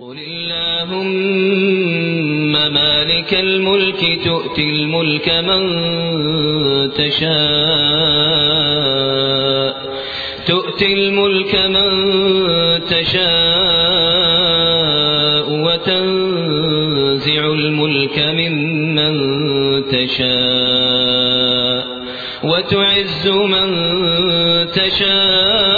قل اللهم مالك الملك تؤتي الملك من تشاء تؤتي الملك من تشاء وتنزع الملك ممن تشاء وتعز من تشاء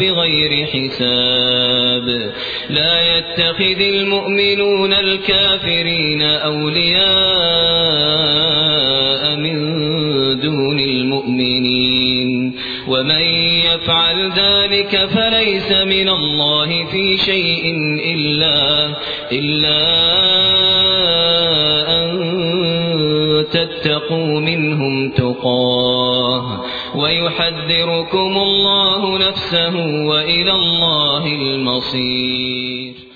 بغير حساب. لا يتخذ المؤمنون الكافرين أولياء من دون المؤمنين. ومن يفعل ذلك فليس من الله في شيء إلا, إلا تتقوا منهم تقاه ويحذركم الله نفسه وإلى الله المصير.